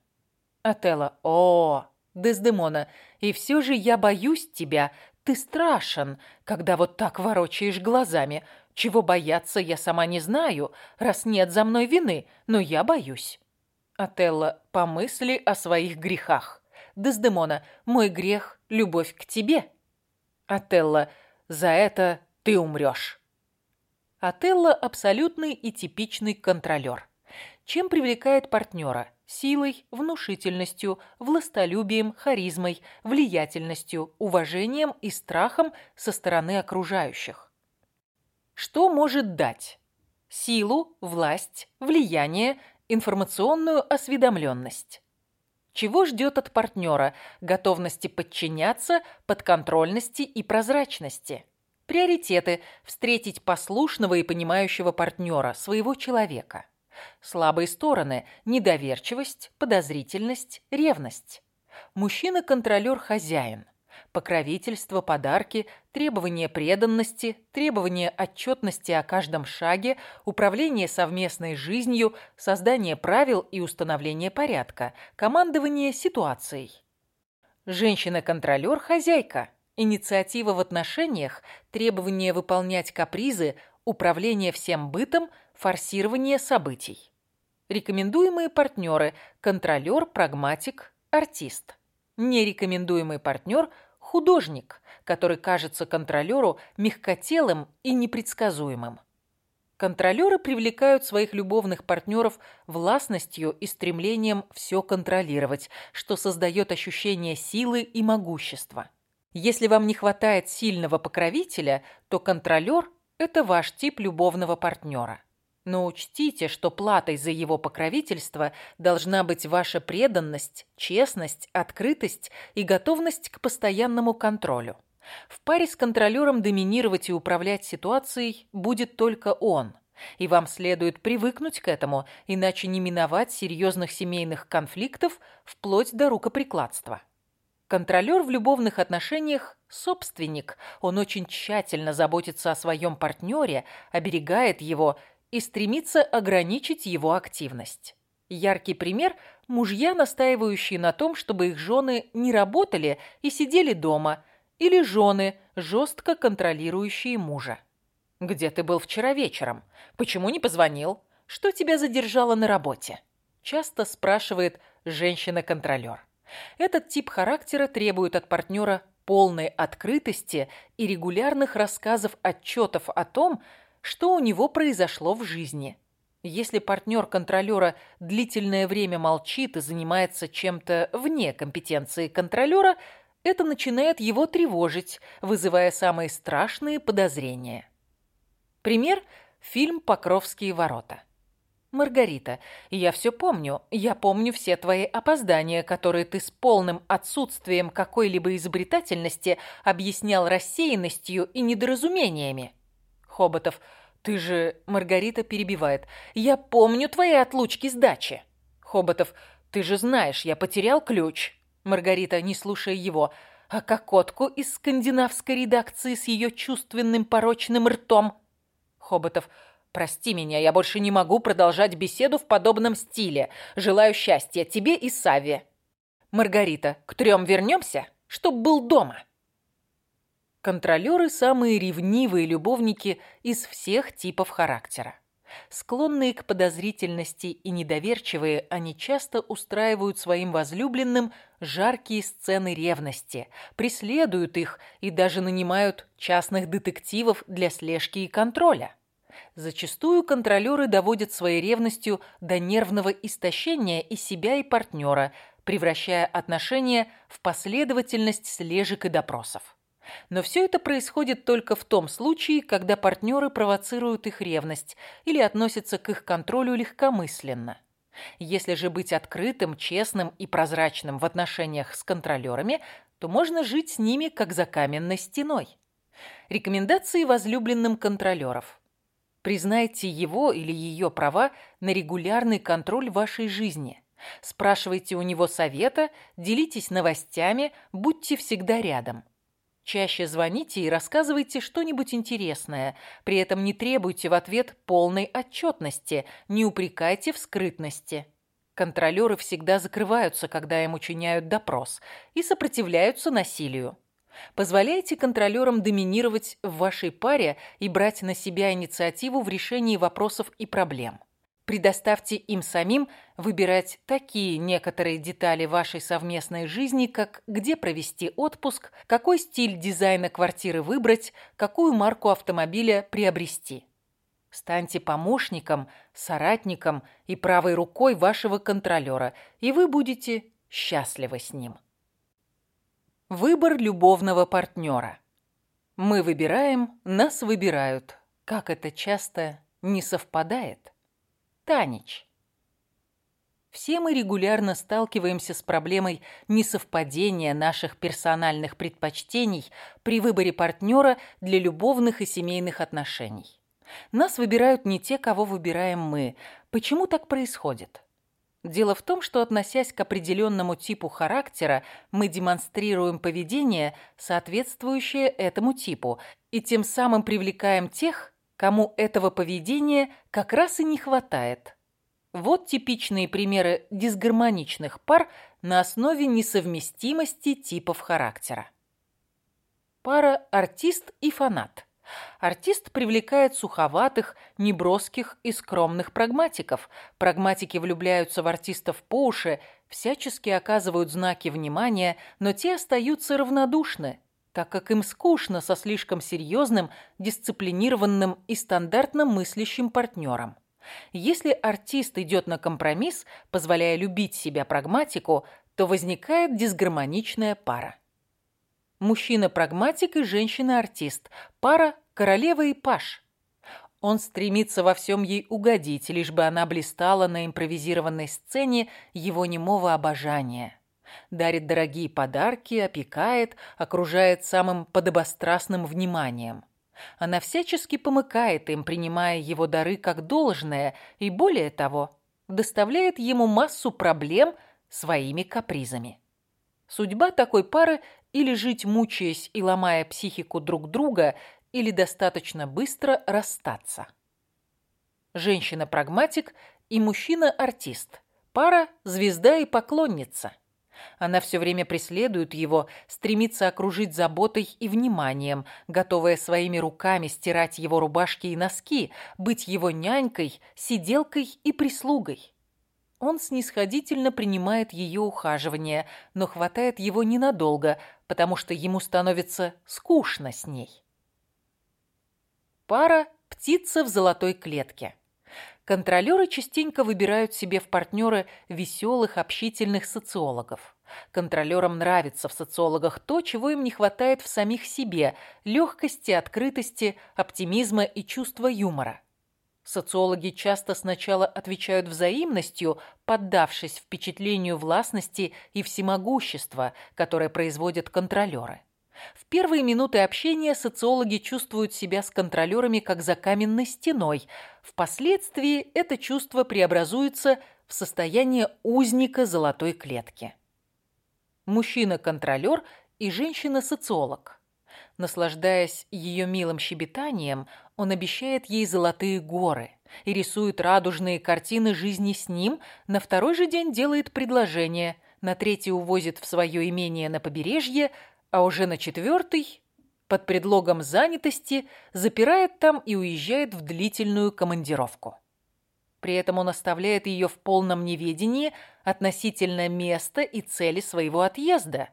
Отелло, о, Дездемона, и все же я боюсь тебя, ты страшен, когда вот так ворочаешь глазами. Чего бояться, я сама не знаю, раз нет за мной вины, но я боюсь. Отелло, помысли о своих грехах. Дездемона, мой грех – любовь к тебе. Отелло, за это ты умрешь. Отелло – абсолютный и типичный контролер. Чем привлекает партнера? Силой, внушительностью, властолюбием, харизмой, влиятельностью, уважением и страхом со стороны окружающих. Что может дать? Силу, власть, влияние, информационную осведомленность. Чего ждет от партнера? Готовности подчиняться, подконтрольности и прозрачности. Приоритеты – встретить послушного и понимающего партнера, своего человека. Слабые стороны – недоверчивость, подозрительность, ревность. Мужчина-контролер-хозяин покровительство, подарки, требование преданности, требование отчетности о каждом шаге, управление совместной жизнью, создание правил и установление порядка, командование ситуацией. Женщина-контролер – хозяйка. Инициатива в отношениях, требование выполнять капризы, управление всем бытом, форсирование событий. Рекомендуемые партнеры – контролер, прагматик, артист. Нерекомендуемый партнер – художник, который кажется контролеру мягкотелым и непредсказуемым. Контролеры привлекают своих любовных партнеров властностью и стремлением все контролировать, что создает ощущение силы и могущества. Если вам не хватает сильного покровителя, то контролер – это ваш тип любовного партнера. Но учтите, что платой за его покровительство должна быть ваша преданность, честность, открытость и готовность к постоянному контролю. В паре с контролером доминировать и управлять ситуацией будет только он. И вам следует привыкнуть к этому, иначе не миновать серьезных семейных конфликтов вплоть до рукоприкладства. Контролер в любовных отношениях – собственник. Он очень тщательно заботится о своем партнере, оберегает его и стремится ограничить его активность. Яркий пример – мужья, настаивающие на том, чтобы их жены не работали и сидели дома, или жены, жестко контролирующие мужа. «Где ты был вчера вечером? Почему не позвонил? Что тебя задержало на работе?» Часто спрашивает женщина-контролер. Этот тип характера требует от партнера полной открытости и регулярных рассказов отчетов о том, что у него произошло в жизни. Если партнер контролера длительное время молчит и занимается чем-то вне компетенции контролера, это начинает его тревожить, вызывая самые страшные подозрения. Пример – фильм «Покровские ворота». «Маргарита, я все помню. Я помню все твои опоздания, которые ты с полным отсутствием какой-либо изобретательности объяснял рассеянностью и недоразумениями. Хоботов. «Ты же...» — Маргарита перебивает. «Я помню твои отлучки с дачи». Хоботов. «Ты же знаешь, я потерял ключ». Маргарита, не слушая его. «А кокотку из скандинавской редакции с ее чувственным порочным ртом?» Хоботов. «Прости меня, я больше не могу продолжать беседу в подобном стиле. Желаю счастья тебе и Саве». Маргарита. «К трем вернемся? Чтоб был дома». Контролеры – самые ревнивые любовники из всех типов характера. Склонные к подозрительности и недоверчивые, они часто устраивают своим возлюбленным жаркие сцены ревности, преследуют их и даже нанимают частных детективов для слежки и контроля. Зачастую контролеры доводят своей ревностью до нервного истощения и себя, и партнера, превращая отношения в последовательность слежек и допросов. Но все это происходит только в том случае, когда партнеры провоцируют их ревность или относятся к их контролю легкомысленно. Если же быть открытым, честным и прозрачным в отношениях с контролерами, то можно жить с ними как за каменной стеной. Рекомендации возлюбленным контролеров. Признайте его или ее права на регулярный контроль вашей жизни. Спрашивайте у него совета, делитесь новостями, будьте всегда рядом. Чаще звоните и рассказывайте что-нибудь интересное, при этом не требуйте в ответ полной отчетности, не упрекайте в скрытности. Контролеры всегда закрываются, когда им учиняют допрос, и сопротивляются насилию. Позволяйте контролерам доминировать в вашей паре и брать на себя инициативу в решении вопросов и проблем. Предоставьте им самим выбирать такие некоторые детали вашей совместной жизни, как где провести отпуск, какой стиль дизайна квартиры выбрать, какую марку автомобиля приобрести. Станьте помощником, соратником и правой рукой вашего контролера, и вы будете счастливы с ним. Выбор любовного партнера. Мы выбираем, нас выбирают. Как это часто не совпадает. Танич. Все мы регулярно сталкиваемся с проблемой несовпадения наших персональных предпочтений при выборе партнера для любовных и семейных отношений. Нас выбирают не те, кого выбираем мы. Почему так происходит? Дело в том, что, относясь к определенному типу характера, мы демонстрируем поведение, соответствующее этому типу, и тем самым привлекаем тех, кому этого поведения как раз и не хватает. Вот типичные примеры дисгармоничных пар на основе несовместимости типов характера. Пара артист и фанат. Артист привлекает суховатых, неброских и скромных прагматиков. Прагматики влюбляются в артистов по уши, всячески оказывают знаки внимания, но те остаются равнодушны, так как им скучно со слишком серьезным, дисциплинированным и стандартно мыслящим партнером. Если артист идет на компромисс, позволяя любить себя прагматику, то возникает дисгармоничная пара. Мужчина-прагматик и женщина-артист. Пара королева и паш. Он стремится во всем ей угодить, лишь бы она блистала на импровизированной сцене его немого обожания дарит дорогие подарки, опекает, окружает самым подобострастным вниманием. Она всячески помыкает им, принимая его дары как должное, и более того, доставляет ему массу проблем своими капризами. Судьба такой пары или жить мучаясь и ломая психику друг друга, или достаточно быстро расстаться. Женщина-прагматик и мужчина-артист. Пара – звезда и поклонница – она все время преследует его, стремится окружить заботой и вниманием, готовая своими руками стирать его рубашки и носки, быть его нянькой, сиделкой и прислугой. Он снисходительно принимает ее ухаживание, но хватает его ненадолго, потому что ему становится скучно с ней. Пара «Птица в золотой клетке». Контролеры частенько выбирают себе в партнеры веселых, общительных социологов. Контролерам нравится в социологах то, чего им не хватает в самих себе – легкости, открытости, оптимизма и чувства юмора. Социологи часто сначала отвечают взаимностью, поддавшись впечатлению властности и всемогущества, которое производят контролеры. В первые минуты общения социологи чувствуют себя с контролерами как за каменной стеной. Впоследствии это чувство преобразуется в состояние узника золотой клетки. Мужчина-контролер и женщина-социолог. Наслаждаясь ее милым щебетанием, он обещает ей золотые горы и рисует радужные картины жизни с ним, на второй же день делает предложение, на третий увозит в свое имение на побережье – а уже на четвертый, под предлогом занятости, запирает там и уезжает в длительную командировку. При этом он оставляет ее в полном неведении относительно места и цели своего отъезда.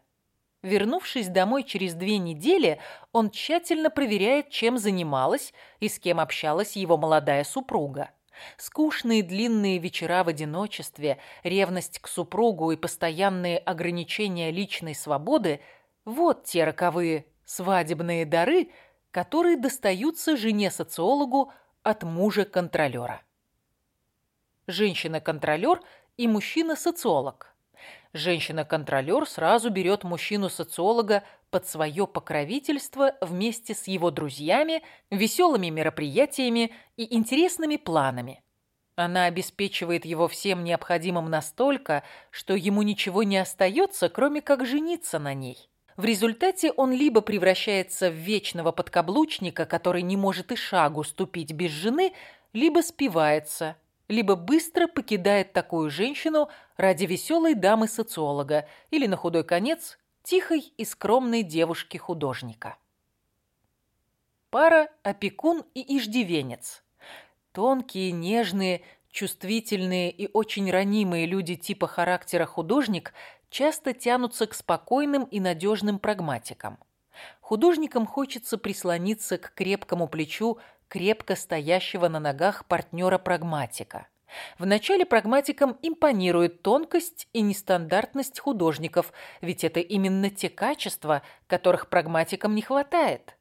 Вернувшись домой через две недели, он тщательно проверяет, чем занималась и с кем общалась его молодая супруга. Скучные длинные вечера в одиночестве, ревность к супругу и постоянные ограничения личной свободы – вот те роковые свадебные дары, которые достаются жене-социологу от мужа-контролера. Женщина-контролер и мужчина-социолог. Женщина-контролер сразу берет мужчину-социолога под свое покровительство вместе с его друзьями, веселыми мероприятиями и интересными планами. Она обеспечивает его всем необходимым настолько, что ему ничего не остается, кроме как жениться на ней. В результате он либо превращается в вечного подкаблучника, который не может и шагу ступить без жены, либо спивается, либо быстро покидает такую женщину ради веселой дамы-социолога или, на худой конец, тихой и скромной девушки-художника. Пара опекун и иждивенец. Тонкие, нежные, чувствительные и очень ранимые люди типа характера художник часто тянутся к спокойным и надежным прагматикам. Художникам хочется прислониться к крепкому плечу крепко стоящего на ногах партнера-прагматика. Вначале прагматикам импонирует тонкость и нестандартность художников, ведь это именно те качества, которых прагматикам не хватает.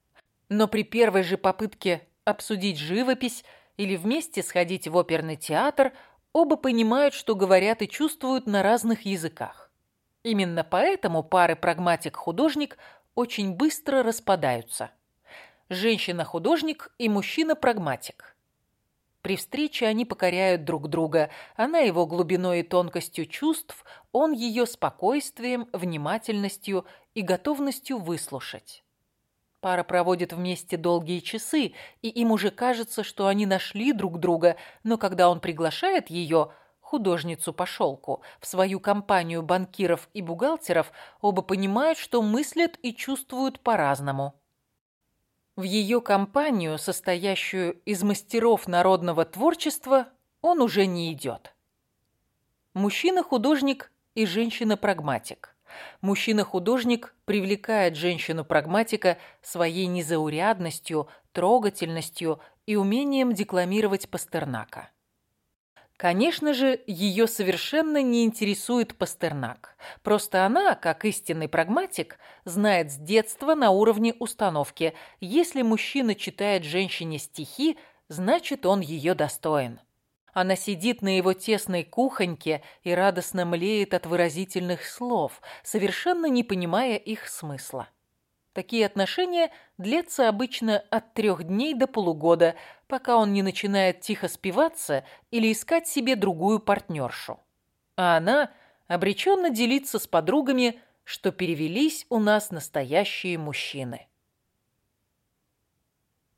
Но при первой же попытке обсудить живопись или вместе сходить в оперный театр, оба понимают, что говорят и чувствуют на разных языках. Именно поэтому пары прагматик-художник очень быстро распадаются. Женщина-художник и мужчина-прагматик. При встрече они покоряют друг друга, она его глубиной и тонкостью чувств, он ее спокойствием, внимательностью и готовностью выслушать. Пара проводит вместе долгие часы, и им уже кажется, что они нашли друг друга, но когда он приглашает ее, художницу по шелку, в свою компанию банкиров и бухгалтеров, оба понимают, что мыслят и чувствуют по-разному. В ее компанию, состоящую из мастеров народного творчества, он уже не идет. Мужчина-художник и женщина-прагматик. Мужчина-художник привлекает женщину-прагматика своей незаурядностью, трогательностью и умением декламировать Пастернака. Конечно же, ее совершенно не интересует Пастернак. Просто она, как истинный прагматик, знает с детства на уровне установки. Если мужчина читает женщине стихи, значит, он ее достоин. Она сидит на его тесной кухоньке и радостно млеет от выразительных слов, совершенно не понимая их смысла. Такие отношения длятся обычно от трех дней до полугода, пока он не начинает тихо спиваться или искать себе другую партнершу. А она обреченно делиться с подругами, что перевелись у нас настоящие мужчины.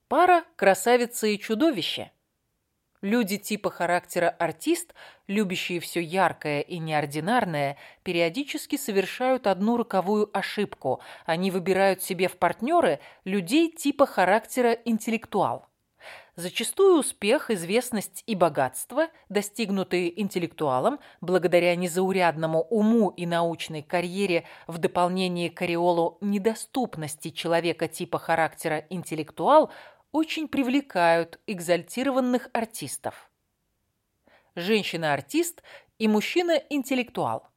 Пара «Красавица и чудовище» Люди типа характера артист, любящие все яркое и неординарное, периодически совершают одну роковую ошибку. Они выбирают себе в партнеры людей типа характера интеллектуал. Зачастую успех, известность и богатство, достигнутые интеллектуалом, благодаря незаурядному уму и научной карьере в дополнение к ореолу недоступности человека типа характера интеллектуал – очень привлекают экзальтированных артистов. Женщина-артист и мужчина-интеллектуал.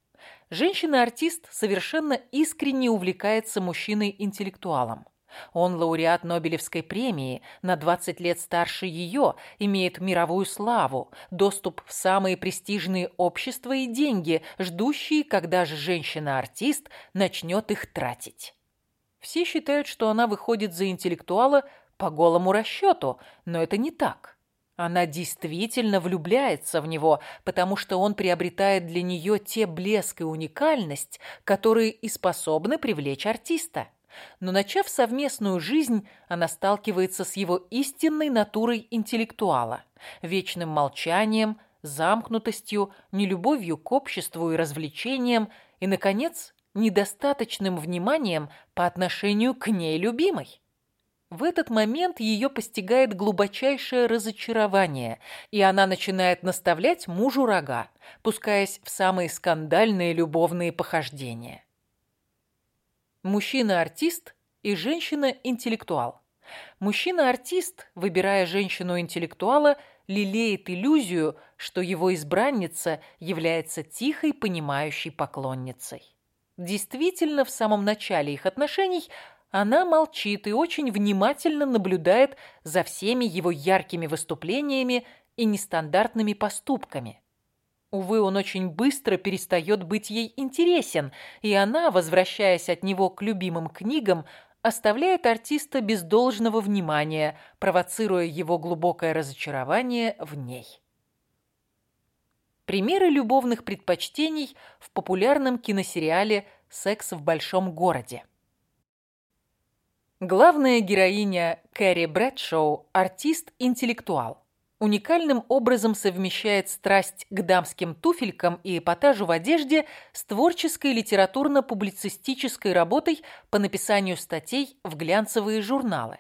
Женщина-артист совершенно искренне увлекается мужчиной-интеллектуалом. Он лауреат Нобелевской премии, на 20 лет старше ее, имеет мировую славу, доступ в самые престижные общества и деньги, ждущие, когда же женщина-артист начнет их тратить. Все считают, что она выходит за интеллектуала по голому расчету, но это не так. Она действительно влюбляется в него, потому что он приобретает для нее те блеск и уникальность, которые и способны привлечь артиста. Но начав совместную жизнь, она сталкивается с его истинной натурой интеллектуала, вечным молчанием, замкнутостью, нелюбовью к обществу и развлечениям и, наконец, недостаточным вниманием по отношению к ней любимой. В этот момент ее постигает глубочайшее разочарование, и она начинает наставлять мужу рога, пускаясь в самые скандальные любовные похождения. Мужчина-артист и женщина-интеллектуал. Мужчина-артист, выбирая женщину-интеллектуала, лелеет иллюзию, что его избранница является тихой, понимающей поклонницей. Действительно, в самом начале их отношений она молчит и очень внимательно наблюдает за всеми его яркими выступлениями и нестандартными поступками. Увы, он очень быстро перестает быть ей интересен, и она, возвращаясь от него к любимым книгам, оставляет артиста без должного внимания, провоцируя его глубокое разочарование в ней. Примеры любовных предпочтений в популярном киносериале «Секс в большом городе». Главная героиня Кэрри Брэдшоу – артист-интеллектуал. Уникальным образом совмещает страсть к дамским туфелькам и эпатажу в одежде с творческой литературно-публицистической работой по написанию статей в глянцевые журналы.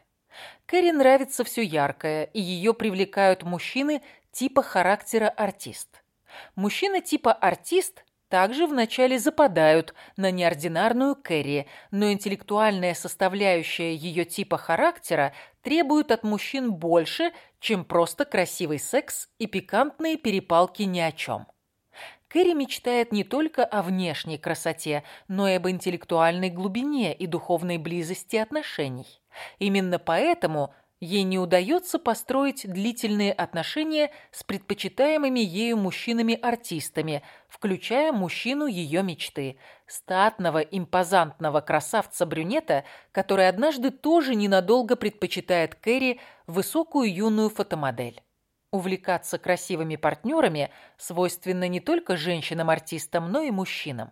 Кэрри нравится все яркое, и ее привлекают мужчины типа характера артист. Мужчина типа артист также вначале западают на неординарную Кэрри, но интеллектуальная составляющая ее типа характера требует от мужчин больше, чем просто красивый секс и пикантные перепалки ни о чем. Кэрри мечтает не только о внешней красоте, но и об интеллектуальной глубине и духовной близости отношений. Именно поэтому – ей не удается построить длительные отношения с предпочитаемыми ею мужчинами-артистами, включая мужчину ее мечты, статного, импозантного красавца-брюнета, который однажды тоже ненадолго предпочитает Кэрри высокую юную фотомодель. Увлекаться красивыми партнерами свойственно не только женщинам-артистам, но и мужчинам.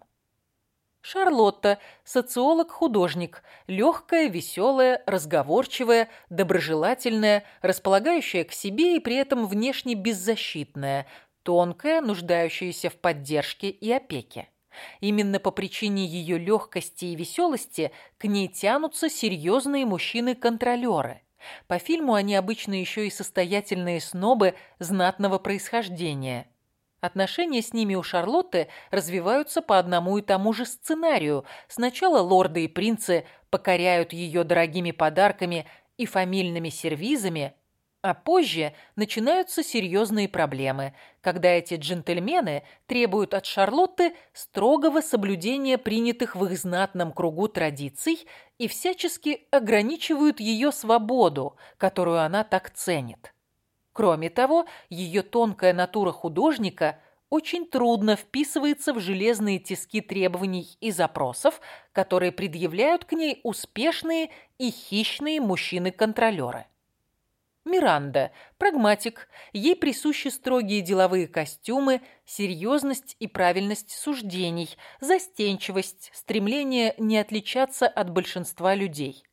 Шарлотта – социолог-художник, легкая, веселая, разговорчивая, доброжелательная, располагающая к себе и при этом внешне беззащитная, тонкая, нуждающаяся в поддержке и опеке. Именно по причине ее легкости и веселости к ней тянутся серьезные мужчины-контролеры. По фильму они обычно еще и состоятельные снобы знатного происхождения – Отношения с ними у Шарлотты развиваются по одному и тому же сценарию. Сначала лорды и принцы покоряют ее дорогими подарками и фамильными сервизами, а позже начинаются серьезные проблемы, когда эти джентльмены требуют от Шарлотты строгого соблюдения принятых в их знатном кругу традиций и всячески ограничивают ее свободу, которую она так ценит. Кроме того, ее тонкая натура художника очень трудно вписывается в железные тиски требований и запросов, которые предъявляют к ней успешные и хищные мужчины-контролеры. Миранда – прагматик, ей присущи строгие деловые костюмы, серьезность и правильность суждений, застенчивость, стремление не отличаться от большинства людей –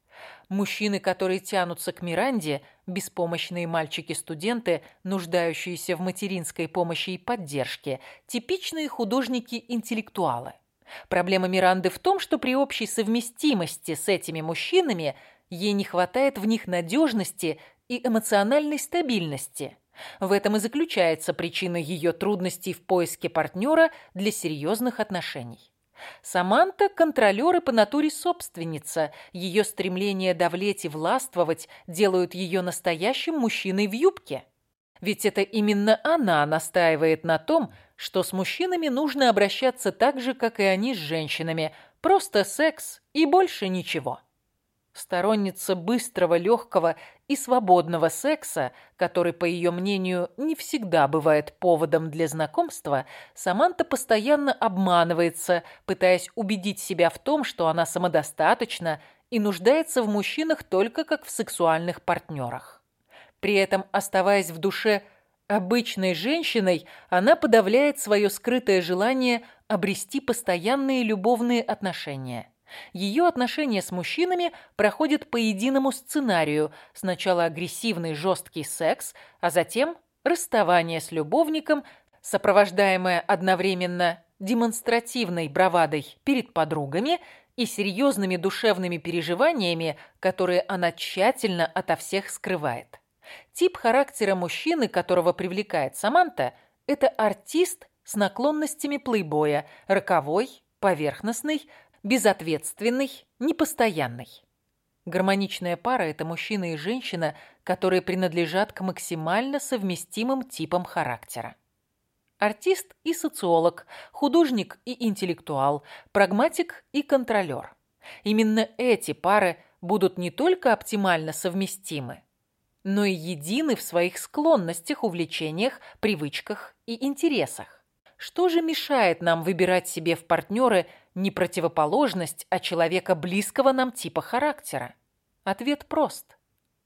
Мужчины, которые тянутся к Миранде, беспомощные мальчики-студенты, нуждающиеся в материнской помощи и поддержке, типичные художники-интеллектуалы. Проблема Миранды в том, что при общей совместимости с этими мужчинами ей не хватает в них надежности и эмоциональной стабильности. В этом и заключается причина ее трудностей в поиске партнера для серьезных отношений. Саманта – контролер и по натуре собственница. Ее стремление давлеть и властвовать делают ее настоящим мужчиной в юбке. Ведь это именно она настаивает на том, что с мужчинами нужно обращаться так же, как и они с женщинами. Просто секс и больше ничего. Сторонница быстрого, легкого и свободного секса, который, по ее мнению, не всегда бывает поводом для знакомства, Саманта постоянно обманывается, пытаясь убедить себя в том, что она самодостаточна и нуждается в мужчинах только как в сексуальных партнерах. При этом, оставаясь в душе обычной женщиной, она подавляет свое скрытое желание обрести постоянные любовные отношения – ее отношения с мужчинами проходят по единому сценарию. Сначала агрессивный жесткий секс, а затем расставание с любовником, сопровождаемое одновременно демонстративной бравадой перед подругами и серьезными душевными переживаниями, которые она тщательно ото всех скрывает. Тип характера мужчины, которого привлекает Саманта, это артист с наклонностями плейбоя, роковой, поверхностный, безответственный, непостоянный. Гармоничная пара – это мужчина и женщина, которые принадлежат к максимально совместимым типам характера. Артист и социолог, художник и интеллектуал, прагматик и контролер. Именно эти пары будут не только оптимально совместимы, но и едины в своих склонностях, увлечениях, привычках и интересах. Что же мешает нам выбирать себе в партнеры не противоположность, а человека близкого нам типа характера? Ответ прост.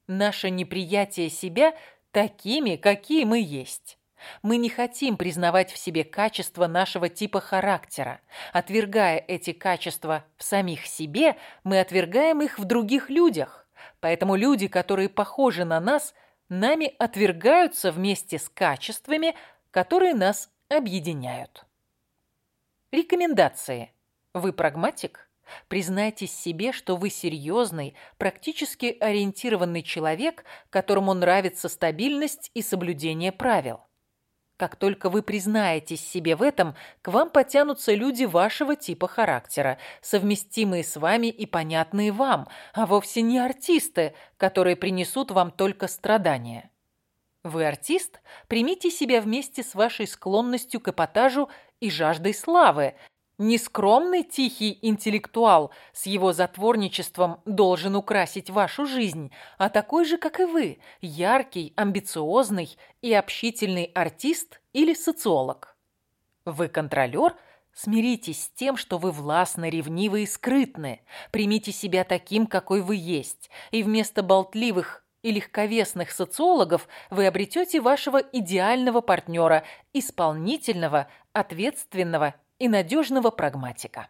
Наше неприятие себя такими, какие мы есть. Мы не хотим признавать в себе качества нашего типа характера. Отвергая эти качества в самих себе, мы отвергаем их в других людях. Поэтому люди, которые похожи на нас, нами отвергаются вместе с качествами, которые нас объединяют. Рекомендации. Вы прагматик? Признайтесь себе, что вы серьезный, практически ориентированный человек, которому нравится стабильность и соблюдение правил. Как только вы признаетесь себе в этом, к вам потянутся люди вашего типа характера, совместимые с вами и понятные вам, а вовсе не артисты, которые принесут вам только страдания. Вы артист? Примите себя вместе с вашей склонностью к эпатажу и жаждой славы, Нескромный тихий интеллектуал с его затворничеством должен украсить вашу жизнь, а такой же, как и вы, яркий, амбициозный и общительный артист или социолог. Вы контролер? Смиритесь с тем, что вы властны, ревнивы и скрытны. Примите себя таким, какой вы есть, и вместо болтливых и легковесных социологов вы обретете вашего идеального партнера, исполнительного, ответственного и надежного прагматика.